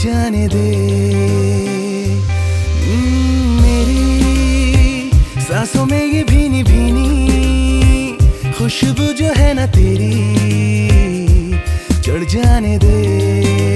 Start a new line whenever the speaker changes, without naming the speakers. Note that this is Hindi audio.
जाने दे। हम्म, मेरी सांसों में ये भीनी भीनी खुशबू जो है ना तेरी, चढ़ जाने दे।